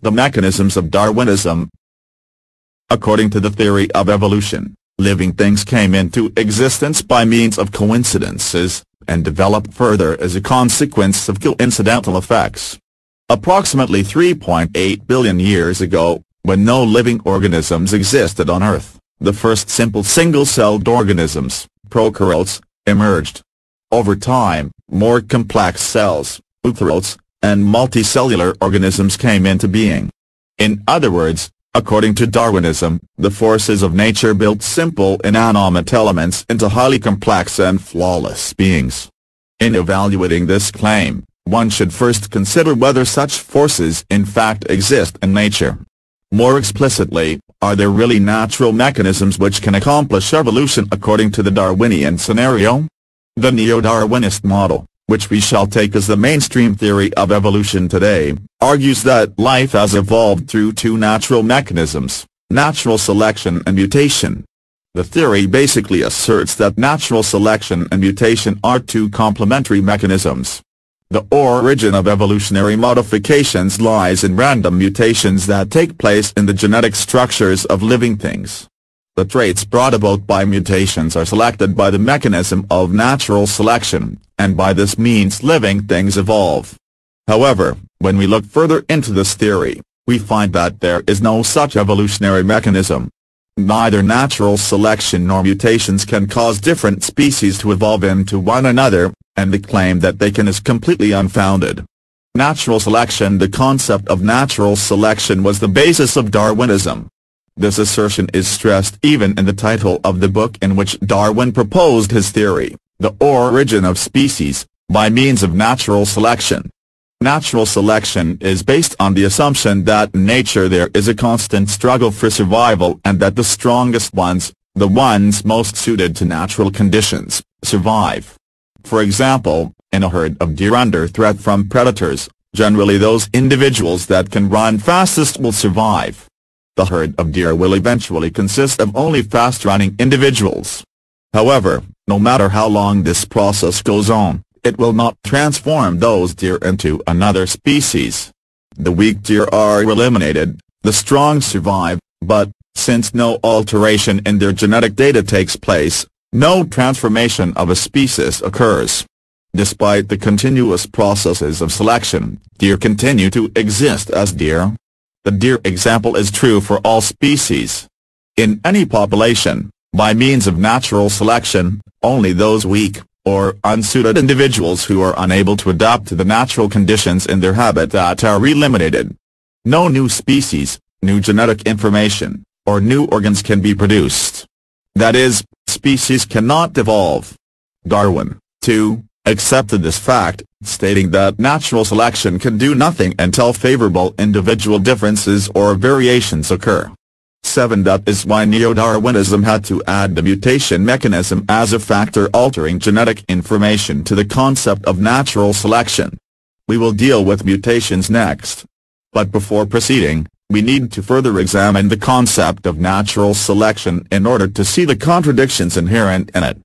The mechanisms of Darwinism According to the theory of evolution, living things came into existence by means of coincidences, and developed further as a consequence of coincidental effects. Approximately 3.8 billion years ago, when no living organisms existed on Earth, the first simple single-celled organisms, prokaryotes, emerged. Over time, more complex cells, eukaryotes, and multicellular organisms came into being. In other words, according to Darwinism, the forces of nature built simple inanimate elements into highly complex and flawless beings. In evaluating this claim, one should first consider whether such forces in fact exist in nature. More explicitly, are there really natural mechanisms which can accomplish evolution according to the Darwinian scenario? The neo-Darwinist model, which we shall take as the mainstream theory of evolution today, argues that life has evolved through two natural mechanisms, natural selection and mutation. The theory basically asserts that natural selection and mutation are two complementary mechanisms. The origin of evolutionary modifications lies in random mutations that take place in the genetic structures of living things. The traits brought about by mutations are selected by the mechanism of natural selection, and by this means living things evolve. However, when we look further into this theory, we find that there is no such evolutionary mechanism. Neither natural selection nor mutations can cause different species to evolve into one another, and the claim that they can is completely unfounded. Natural selection The concept of natural selection was the basis of Darwinism. This assertion is stressed even in the title of the book in which Darwin proposed his theory, The Origin of Species, by means of natural selection. Natural selection is based on the assumption that in nature there is a constant struggle for survival and that the strongest ones, the ones most suited to natural conditions, survive. For example, in a herd of deer under threat from predators, generally those individuals that can run fastest will survive. The herd of deer will eventually consist of only fast-running individuals. However, no matter how long this process goes on, it will not transform those deer into another species. The weak deer are eliminated, the strong survive, but, since no alteration in their genetic data takes place, no transformation of a species occurs. Despite the continuous processes of selection, deer continue to exist as deer. The deer example is true for all species. In any population, by means of natural selection, only those weak, or unsuited individuals who are unable to adapt to the natural conditions in their habitat are eliminated. No new species, new genetic information, or new organs can be produced. That is, species cannot evolve. Darwin, too, accepted this fact, stating that natural selection can do nothing until favorable individual differences or variations occur. 7. That is why Neo-Darwinism had to add the mutation mechanism as a factor altering genetic information to the concept of natural selection. We will deal with mutations next. But before proceeding, we need to further examine the concept of natural selection in order to see the contradictions inherent in it.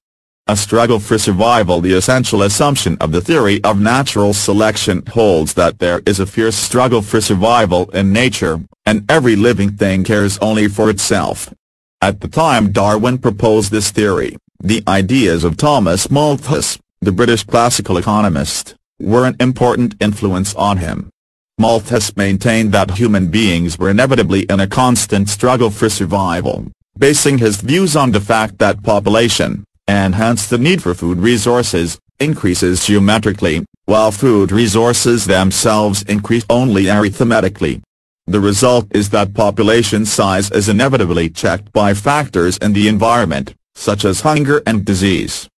A struggle for survival The essential assumption of the theory of natural selection holds that there is a fierce struggle for survival in nature, and every living thing cares only for itself. At the time Darwin proposed this theory, the ideas of Thomas Malthus, the British classical economist, were an important influence on him. Malthus maintained that human beings were inevitably in a constant struggle for survival, basing his views on the fact that population, and hence the need for food resources, increases geometrically, while food resources themselves increase only arithmetically. The result is that population size is inevitably checked by factors in the environment, such as hunger and disease.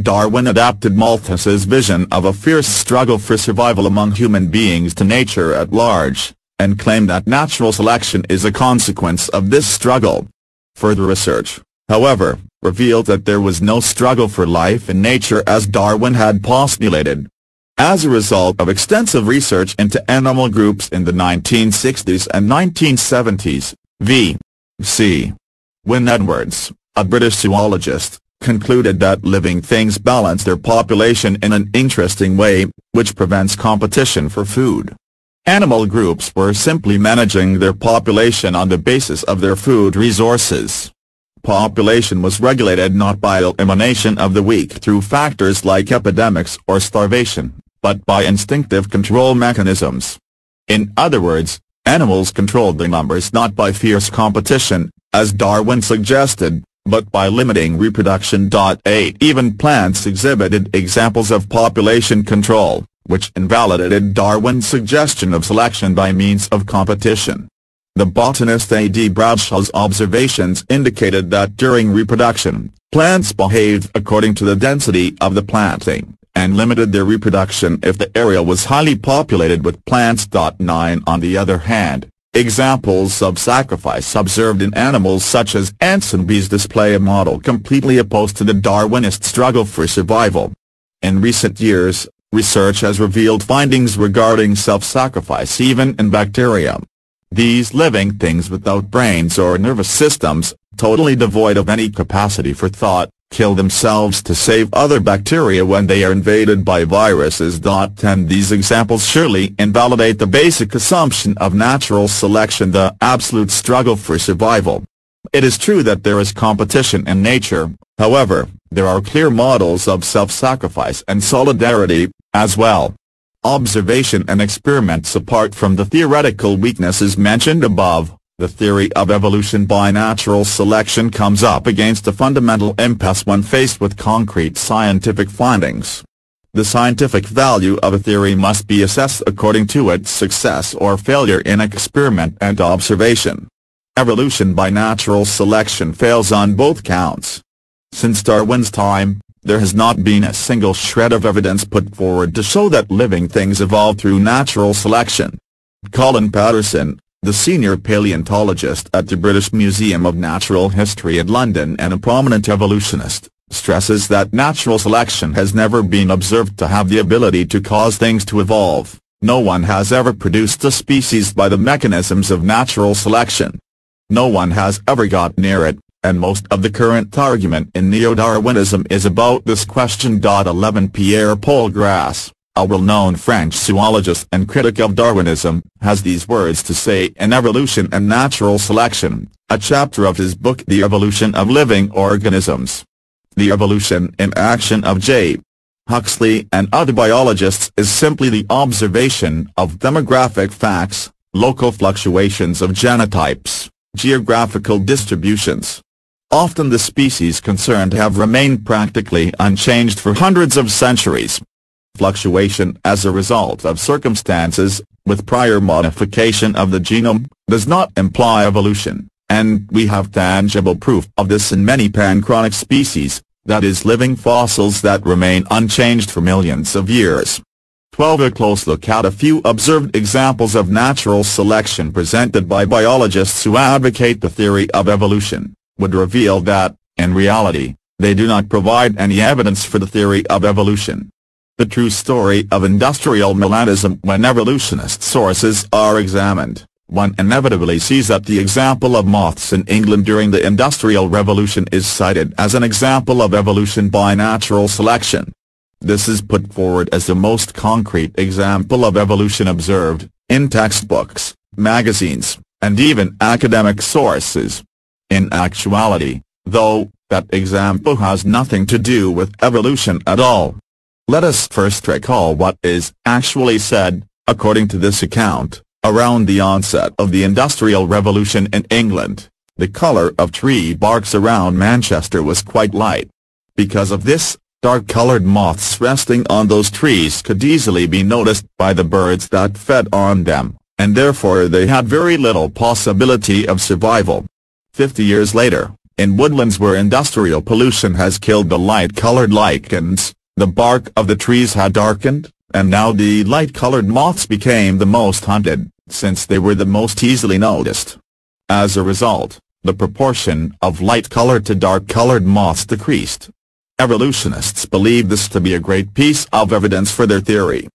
Darwin adapted Malthus's vision of a fierce struggle for survival among human beings to nature at large, and claimed that natural selection is a consequence of this struggle. Further research, however, revealed that there was no struggle for life in nature as Darwin had postulated. As a result of extensive research into animal groups in the 1960s and 1970s, V. C. Wynne Edwards, a British zoologist, concluded that living things balance their population in an interesting way, which prevents competition for food. Animal groups were simply managing their population on the basis of their food resources. Population was regulated not by elimination of the weak through factors like epidemics or starvation, but by instinctive control mechanisms. In other words, animals controlled their numbers not by fierce competition, as Darwin suggested, but by limiting reproduction. 8 Even plants exhibited examples of population control, which invalidated Darwin's suggestion of selection by means of competition. The botanist A. D. Bradshaw's observations indicated that during reproduction, plants behaved according to the density of the planting, and limited their reproduction if the area was highly populated with plants. 9 On the other hand, examples of sacrifice observed in animals such as ants and bees display a model completely opposed to the Darwinist struggle for survival. In recent years, research has revealed findings regarding self-sacrifice even in bacteria. These living things without brains or nervous systems, totally devoid of any capacity for thought, kill themselves to save other bacteria when they are invaded by viruses. And These examples surely invalidate the basic assumption of natural selection the absolute struggle for survival. It is true that there is competition in nature, however, there are clear models of self-sacrifice and solidarity, as well. Observation and experiments apart from the theoretical weaknesses mentioned above, the theory of evolution by natural selection comes up against a fundamental impasse when faced with concrete scientific findings. The scientific value of a theory must be assessed according to its success or failure in experiment and observation. Evolution by natural selection fails on both counts. Since Darwin's time, there has not been a single shred of evidence put forward to show that living things evolved through natural selection. Colin Patterson, the senior paleontologist at the British Museum of Natural History in London and a prominent evolutionist, stresses that natural selection has never been observed to have the ability to cause things to evolve. No one has ever produced a species by the mechanisms of natural selection. No one has ever got near it, and most of the current argument in neo-Darwinism is about this question. 11 Pierre-Paul Grass, a well-known French zoologist and critic of Darwinism, has these words to say in Evolution and Natural Selection, a chapter of his book The Evolution of Living Organisms. The evolution in action of J. Huxley and other biologists is simply the observation of demographic facts, local fluctuations of genotypes, geographical distributions, Often the species concerned have remained practically unchanged for hundreds of centuries. Fluctuation as a result of circumstances, with prior modification of the genome, does not imply evolution, and we have tangible proof of this in many panchronic species, that is living fossils that remain unchanged for millions of years. 12 A close look at a few observed examples of natural selection presented by biologists who advocate the theory of evolution would reveal that, in reality, they do not provide any evidence for the theory of evolution. The true story of industrial melanism when evolutionist sources are examined, one inevitably sees that the example of moths in England during the Industrial Revolution is cited as an example of evolution by natural selection. This is put forward as the most concrete example of evolution observed, in textbooks, magazines, and even academic sources. In actuality, though, that example has nothing to do with evolution at all. Let us first recall what is actually said, according to this account, around the onset of the Industrial Revolution in England, the color of tree barks around Manchester was quite light. Because of this, dark-colored moths resting on those trees could easily be noticed by the birds that fed on them, and therefore they had very little possibility of survival. Fifty years later, in woodlands where industrial pollution has killed the light-colored lichens, the bark of the trees had darkened, and now the light-colored moths became the most hunted, since they were the most easily noticed. As a result, the proportion of light-colored to dark-colored moths decreased. Evolutionists believe this to be a great piece of evidence for their theory.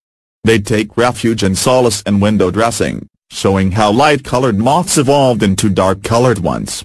They take refuge and solace in window dressing, showing how light-colored moths evolved into dark-colored ones.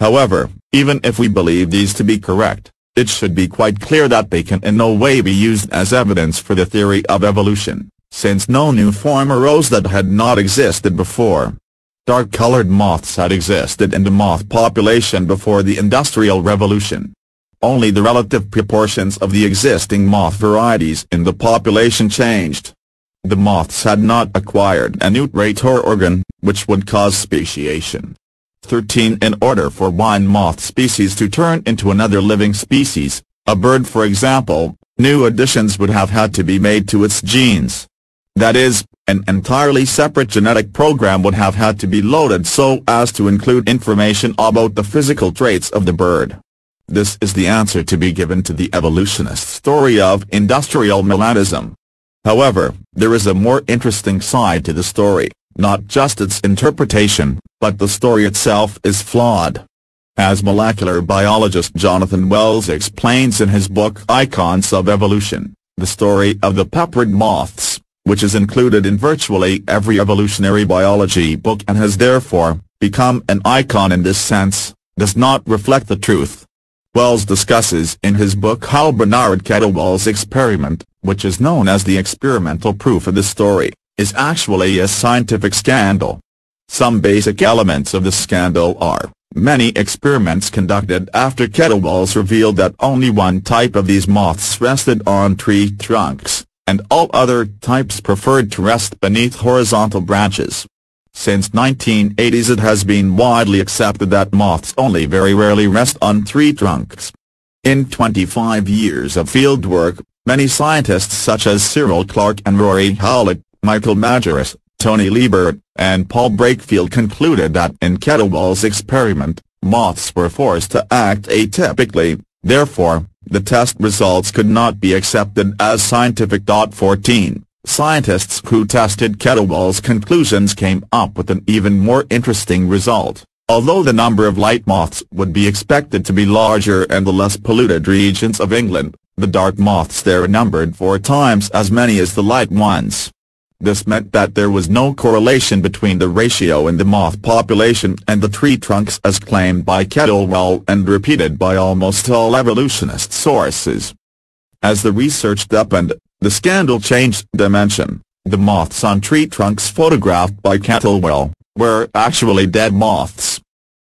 However, even if we believe these to be correct, it should be quite clear that they can in no way be used as evidence for the theory of evolution, since no new form arose that had not existed before. Dark-colored moths had existed in the moth population before the Industrial Revolution. Only the relative proportions of the existing moth varieties in the population changed. The moths had not acquired a nutrator organ, which would cause speciation. 13. In order for one moth species to turn into another living species, a bird for example, new additions would have had to be made to its genes. That is, an entirely separate genetic program would have had to be loaded so as to include information about the physical traits of the bird. This is the answer to be given to the evolutionist story of industrial melanism. However, there is a more interesting side to the story, not just its interpretation, but the story itself is flawed. As molecular biologist Jonathan Wells explains in his book Icons of Evolution, the story of the peppered moths, which is included in virtually every evolutionary biology book and has therefore, become an icon in this sense, does not reflect the truth. Wells discusses in his book how Bernard Kettlewell's experiment, which is known as the experimental proof of the story, is actually a scientific scandal. Some basic elements of the scandal are, many experiments conducted after Kettlewells revealed that only one type of these moths rested on tree trunks, and all other types preferred to rest beneath horizontal branches. Since 1980s it has been widely accepted that moths only very rarely rest on tree trunks. In 25 years of fieldwork, many scientists such as Cyril Clarke and Rory Howlett, Michael Majerus, Tony Liebert, and Paul Brakefield concluded that in Kettlewell's experiment, moths were forced to act atypically, therefore, the test results could not be accepted as scientific. 14. Scientists who tested Kettlewell's conclusions came up with an even more interesting result. Although the number of light moths would be expected to be larger in the less polluted regions of England, the dark moths there numbered four times as many as the light ones. This meant that there was no correlation between the ratio in the moth population and the tree trunks as claimed by Kettlewell and repeated by almost all evolutionist sources. As the research deepened, the scandal changed dimension. The moths on tree trunks photographed by Kettlewell, were actually dead moths.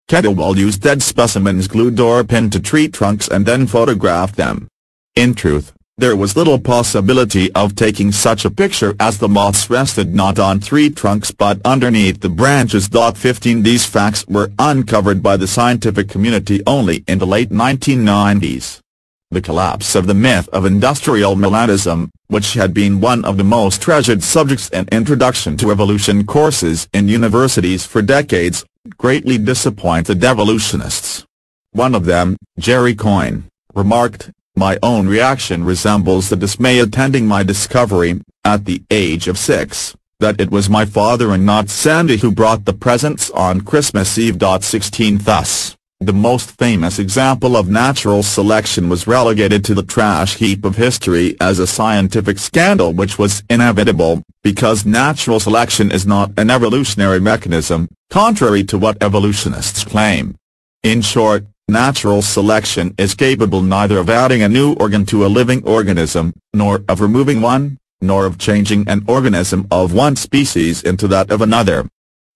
Kettlewell used dead specimens glued or pinned to tree trunks and then photographed them. In truth, there was little possibility of taking such a picture as the moths rested not on tree trunks but underneath the branches. 15 These facts were uncovered by the scientific community only in the late 1990s. The collapse of the myth of industrial melanism, which had been one of the most treasured subjects in introduction to evolution courses in universities for decades, greatly disappointed evolutionists. One of them, Jerry Coyne, remarked, my own reaction resembles the dismay attending my discovery, at the age of six, that it was my father and not Santa who brought the presents on Christmas Eve. 16 Thus, the most famous example of natural selection was relegated to the trash heap of history as a scientific scandal which was inevitable, because natural selection is not an evolutionary mechanism, contrary to what evolutionists claim. In short, Natural selection is capable neither of adding a new organ to a living organism, nor of removing one, nor of changing an organism of one species into that of another.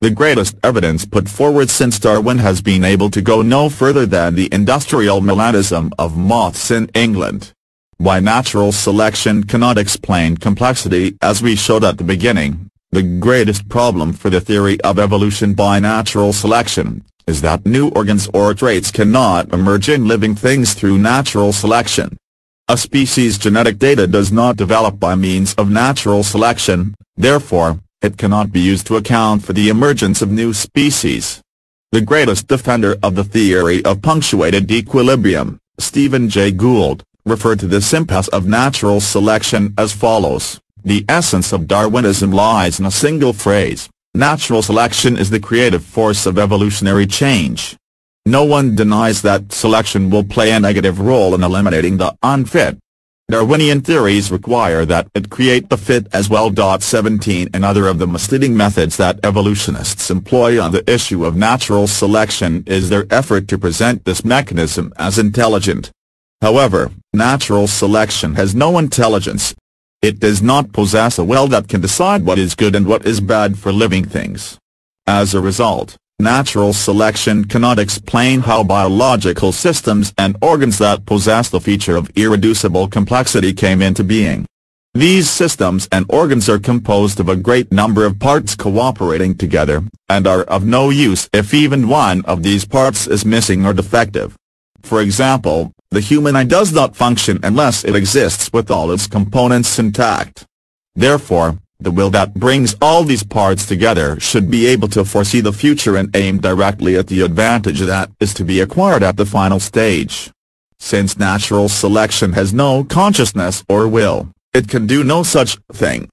The greatest evidence put forward since Darwin has been able to go no further than the industrial melanism of moths in England. Why natural selection cannot explain complexity as we showed at the beginning, the greatest problem for the theory of evolution by natural selection, is that new organs or traits cannot emerge in living things through natural selection. A species' genetic data does not develop by means of natural selection, therefore, it cannot be used to account for the emergence of new species. The greatest defender of the theory of punctuated equilibrium, Stephen Jay Gould, referred to this impasse of natural selection as follows, the essence of Darwinism lies in a single phrase, Natural selection is the creative force of evolutionary change. No one denies that selection will play a negative role in eliminating the unfit. Darwinian theories require that it create the fit as well. 17 Another of the misleading methods that evolutionists employ on the issue of natural selection is their effort to present this mechanism as intelligent. However, natural selection has no intelligence. it does not possess a will that can decide what is good and what is bad for living things. As a result, natural selection cannot explain how biological systems and organs that possess the feature of irreducible complexity came into being. These systems and organs are composed of a great number of parts cooperating together, and are of no use if even one of these parts is missing or defective. For example, the human eye does not function unless it exists with all its components intact. Therefore, the will that brings all these parts together should be able to foresee the future and aim directly at the advantage that is to be acquired at the final stage. Since natural selection has no consciousness or will, it can do no such thing.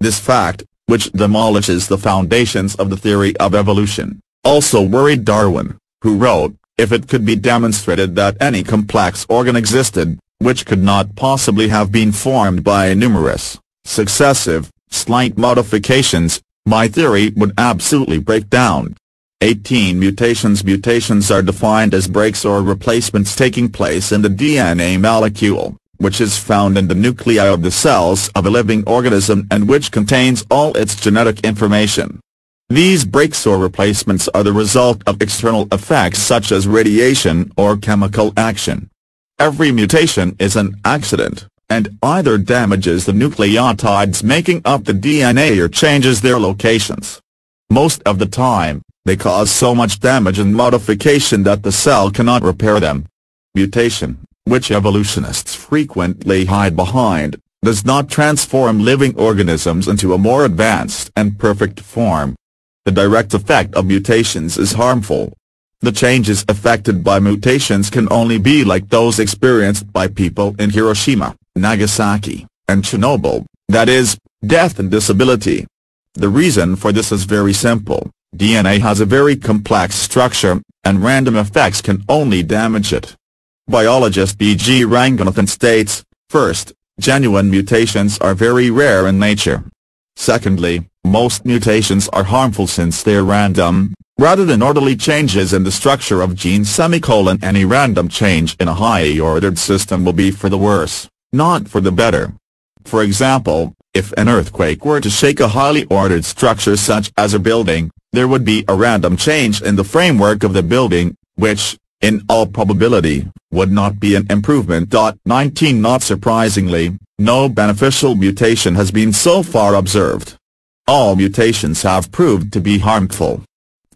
This fact, which demolishes the foundations of the theory of evolution, also worried Darwin, who wrote, if it could be demonstrated that any complex organ existed, which could not possibly have been formed by numerous, successive, slight modifications, my theory would absolutely break down. 18 mutations Mutations are defined as breaks or replacements taking place in the DNA molecule, which is found in the nuclei of the cells of a living organism and which contains all its genetic information. These breaks or replacements are the result of external effects such as radiation or chemical action. Every mutation is an accident, and either damages the nucleotides making up the DNA or changes their locations. Most of the time, they cause so much damage and modification that the cell cannot repair them. Mutation, which evolutionists frequently hide behind, does not transform living organisms into a more advanced and perfect form. The direct effect of mutations is harmful. The changes affected by mutations can only be like those experienced by people in Hiroshima, Nagasaki, and Chernobyl, that is, death and disability. The reason for this is very simple, DNA has a very complex structure, and random effects can only damage it. Biologist B.G. Ranganathan states, first, genuine mutations are very rare in nature. Secondly, most mutations are harmful since they are random, rather than orderly changes in the structure of genes semicolon any random change in a highly ordered system will be for the worse, not for the better. For example, if an earthquake were to shake a highly ordered structure such as a building, there would be a random change in the framework of the building, which, in all probability, would not be an improvement. 19 Not surprisingly, no beneficial mutation has been so far observed. All mutations have proved to be harmful.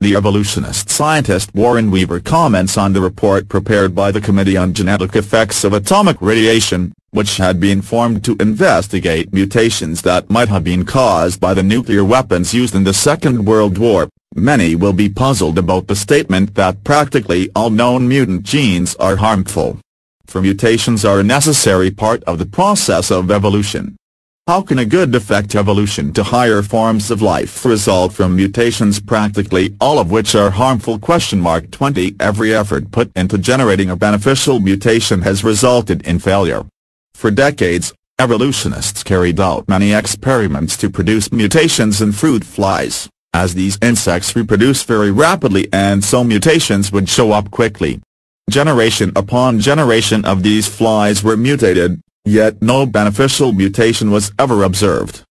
The evolutionist scientist Warren Weaver comments on the report prepared by the Committee on Genetic Effects of Atomic Radiation, which had been formed to investigate mutations that might have been caused by the nuclear weapons used in the Second World War. Many will be puzzled about the statement that practically all known mutant genes are harmful. For mutations are a necessary part of the process of evolution. How can a good effect evolution to higher forms of life result from mutations practically all of which are harmful? Question mark 20 Every effort put into generating a beneficial mutation has resulted in failure. For decades, evolutionists carried out many experiments to produce mutations in fruit flies as these insects reproduce very rapidly and so mutations would show up quickly. Generation upon generation of these flies were mutated, yet no beneficial mutation was ever observed.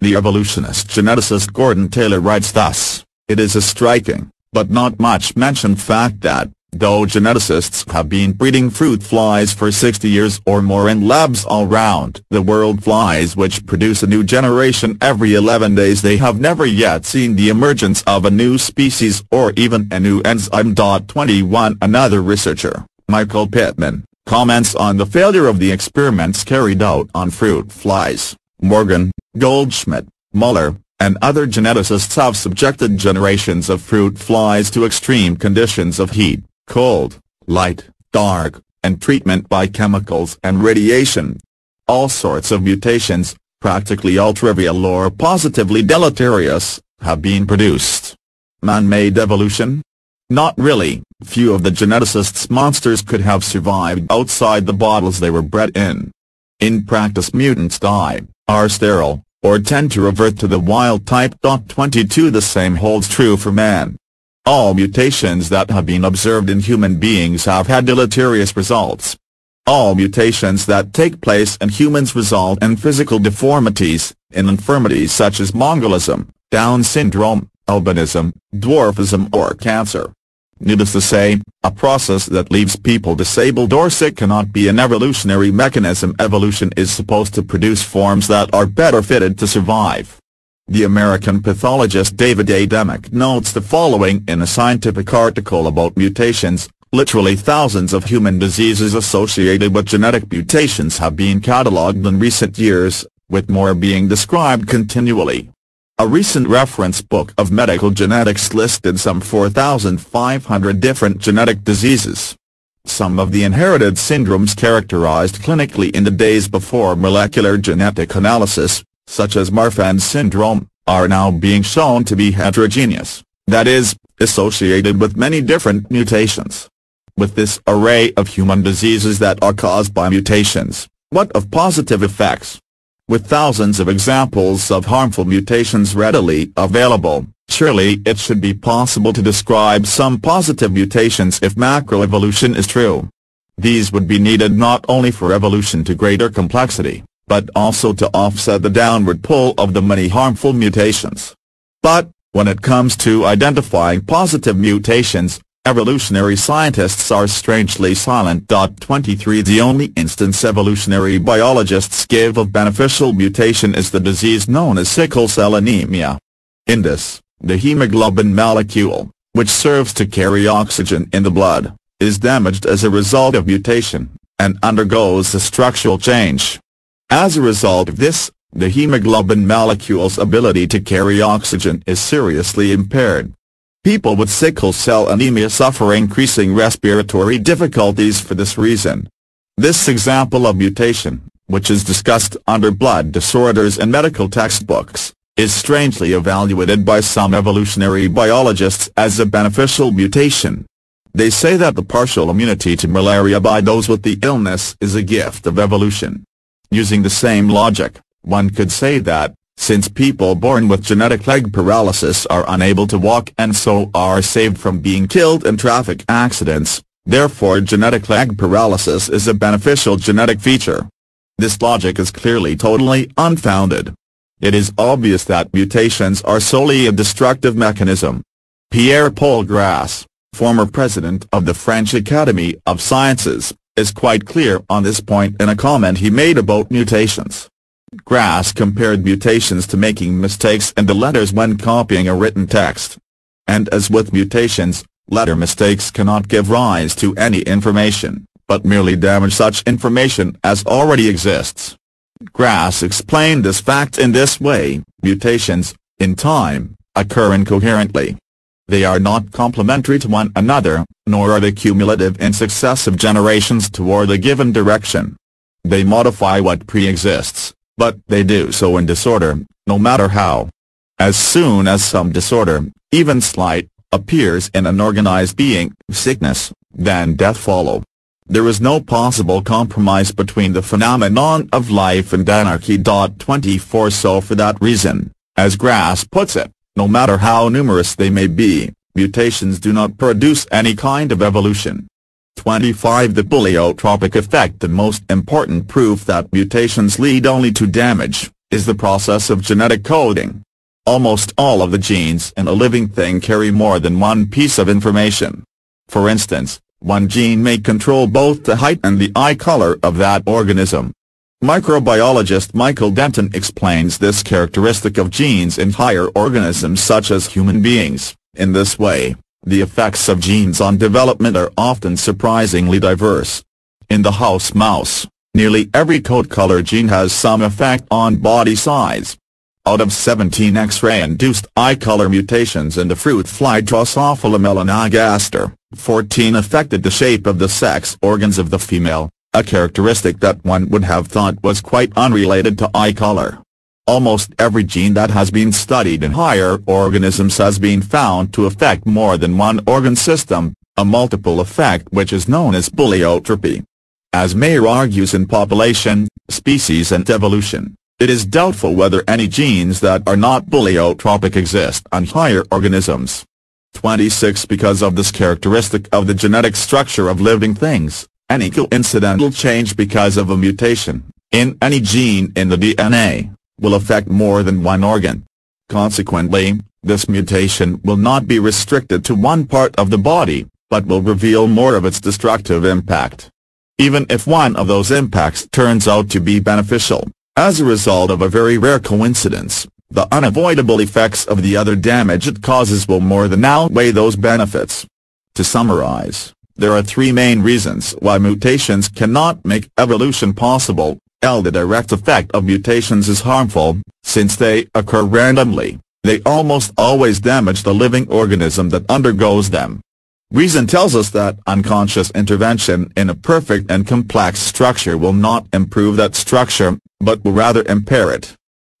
The evolutionist geneticist Gordon Taylor writes thus, It is a striking, but not much mentioned fact that, though geneticists have been breeding fruit flies for 60 years or more in labs all round the world flies which produce a new generation every 11 days they have never yet seen the emergence of a new species or even a new enzyme. 21 Another researcher, Michael Pittman, comments on the failure of the experiments carried out on fruit flies. Morgan, Goldschmidt, Muller, and other geneticists have subjected generations of fruit flies to extreme conditions of heat, cold, light, dark, and treatment by chemicals and radiation. All sorts of mutations, practically all trivial or positively deleterious, have been produced. Man-made evolution? Not really, few of the geneticist's monsters could have survived outside the bottles they were bred in. In practice mutants die, are sterile, or tend to revert to the wild type. 22 The same holds true for man. All mutations that have been observed in human beings have had deleterious results. All mutations that take place in humans result in physical deformities, in infirmities such as Mongolism, Down syndrome, albinism, dwarfism or cancer. Needless to say, a process that leaves people disabled or sick cannot be an evolutionary mechanism. Evolution is supposed to produce forms that are better fitted to survive. The American pathologist David A. Demick notes the following in a scientific article about mutations, literally thousands of human diseases associated with genetic mutations have been catalogued in recent years, with more being described continually. A recent reference book of medical genetics listed some 4,500 different genetic diseases. Some of the inherited syndromes characterized clinically in the days before molecular genetic analysis, such as Marfan syndrome, are now being shown to be heterogeneous, that is, associated with many different mutations. With this array of human diseases that are caused by mutations, what of positive effects? With thousands of examples of harmful mutations readily available, surely it should be possible to describe some positive mutations if macroevolution is true. These would be needed not only for evolution to greater complexity, but also to offset the downward pull of the many harmful mutations. But, when it comes to identifying positive mutations, evolutionary scientists are strangely silent. 23 The only instance evolutionary biologists give of beneficial mutation is the disease known as sickle cell anemia. In this, the hemoglobin molecule, which serves to carry oxygen in the blood, is damaged as a result of mutation, and undergoes a structural change. As a result of this, the hemoglobin molecule's ability to carry oxygen is seriously impaired. People with sickle cell anemia suffer increasing respiratory difficulties for this reason. This example of mutation, which is discussed under blood disorders in medical textbooks, is strangely evaluated by some evolutionary biologists as a beneficial mutation. They say that the partial immunity to malaria by those with the illness is a gift of evolution. Using the same logic, one could say that, since people born with genetic leg paralysis are unable to walk and so are saved from being killed in traffic accidents, therefore genetic leg paralysis is a beneficial genetic feature. This logic is clearly totally unfounded. It is obvious that mutations are solely a destructive mechanism. Pierre-Paul Grasse, former president of the French Academy of Sciences, is quite clear on this point in a comment he made about mutations. Grass compared mutations to making mistakes in the letters when copying a written text. And as with mutations, letter mistakes cannot give rise to any information, but merely damage such information as already exists. Grass explained this fact in this way, mutations, in time, occur incoherently. They are not complementary to one another, nor are they cumulative in successive generations toward a given direction. They modify what pre-exists, but they do so in disorder, no matter how. As soon as some disorder, even slight, appears in an organized being, sickness, then death follow. There is no possible compromise between the phenomenon of life and anarchy. 24 So for that reason, as Grass puts it, no matter how numerous they may be, mutations do not produce any kind of evolution. 25 The pleiotropic effect The most important proof that mutations lead only to damage, is the process of genetic coding. Almost all of the genes in a living thing carry more than one piece of information. For instance, one gene may control both the height and the eye color of that organism. Microbiologist Michael Denton explains this characteristic of genes in higher organisms such as human beings, in this way, the effects of genes on development are often surprisingly diverse. In the house mouse, nearly every coat color gene has some effect on body size. Out of 17 X-ray-induced eye color mutations in the fruit fly Drosophila melanogaster, 14 affected the shape of the sex organs of the female, a characteristic that one would have thought was quite unrelated to eye color. Almost every gene that has been studied in higher organisms has been found to affect more than one organ system, a multiple effect which is known as pleiotropy. As Mayr argues in Population, Species and Evolution, it is doubtful whether any genes that are not pleiotropic exist on higher organisms. 26 Because of this characteristic of the genetic structure of living things, Any coincidental change because of a mutation, in any gene in the DNA, will affect more than one organ. Consequently, this mutation will not be restricted to one part of the body, but will reveal more of its destructive impact. Even if one of those impacts turns out to be beneficial, as a result of a very rare coincidence, the unavoidable effects of the other damage it causes will more than outweigh those benefits. To summarize, there are three main reasons why mutations cannot make evolution possible. L. The direct effect of mutations is harmful, since they occur randomly, they almost always damage the living organism that undergoes them. Reason tells us that unconscious intervention in a perfect and complex structure will not improve that structure, but will rather impair it.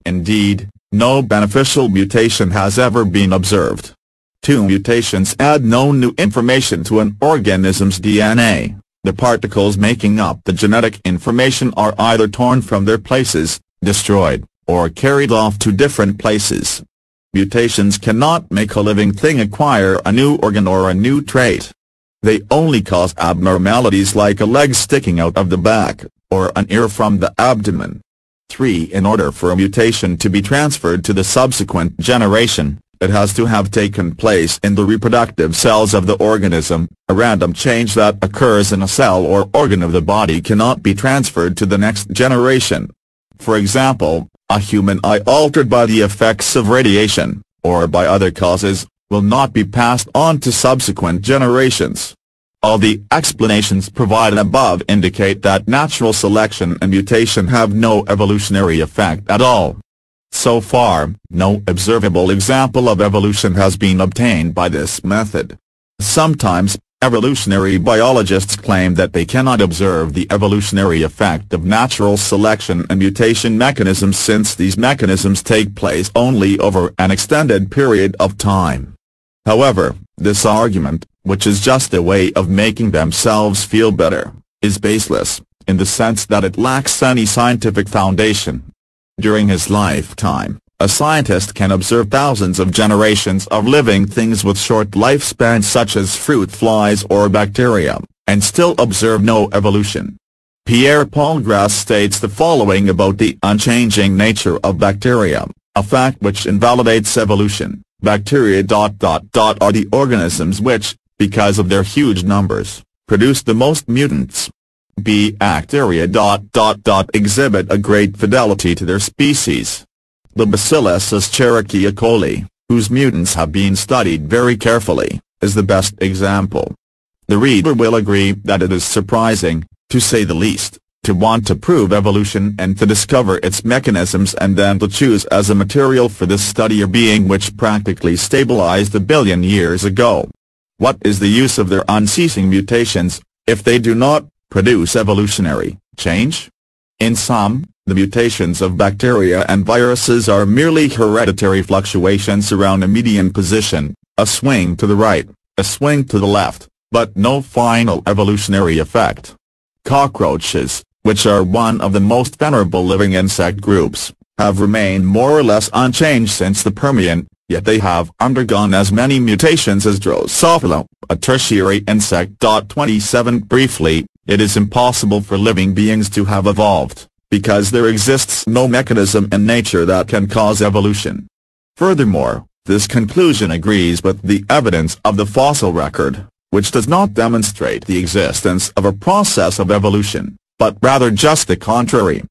Indeed, no beneficial mutation has ever been observed. Two mutations add no new information to an organism's DNA. The particles making up the genetic information are either torn from their places, destroyed, or carried off to different places. Mutations cannot make a living thing acquire a new organ or a new trait. They only cause abnormalities like a leg sticking out of the back, or an ear from the abdomen. 3. In order for a mutation to be transferred to the subsequent generation, it has to have taken place in the reproductive cells of the organism, a random change that occurs in a cell or organ of the body cannot be transferred to the next generation. For example, a human eye altered by the effects of radiation, or by other causes, will not be passed on to subsequent generations. All the explanations provided above indicate that natural selection and mutation have no evolutionary effect at all. So far, no observable example of evolution has been obtained by this method. Sometimes, Evolutionary biologists claim that they cannot observe the evolutionary effect of natural selection and mutation mechanisms since these mechanisms take place only over an extended period of time. However, this argument, which is just a way of making themselves feel better, is baseless, in the sense that it lacks any scientific foundation. During his lifetime, a scientist can observe thousands of generations of living things with short lifespans such as fruit flies or bacteria, and still observe no evolution. Pierre-Paul Grass states the following about the unchanging nature of bacteria, a fact which invalidates evolution. Bacteria dot dot dot are the organisms which, because of their huge numbers, produce the most mutants. B. Dot dot dot exhibit a great fidelity to their species. The Bacillus escherichia coli, whose mutants have been studied very carefully, is the best example. The reader will agree that it is surprising, to say the least, to want to prove evolution and to discover its mechanisms and then to choose as a material for this study a being which practically stabilized a billion years ago. What is the use of their unceasing mutations, if they do not produce evolutionary change? In sum, the mutations of bacteria and viruses are merely hereditary fluctuations around a median position, a swing to the right, a swing to the left, but no final evolutionary effect. Cockroaches, which are one of the most venerable living insect groups, have remained more or less unchanged since the Permian, yet they have undergone as many mutations as Drosophila, a tertiary insect. 27 Briefly, it is impossible for living beings to have evolved because there exists no mechanism in nature that can cause evolution. Furthermore, this conclusion agrees with the evidence of the fossil record, which does not demonstrate the existence of a process of evolution, but rather just the contrary.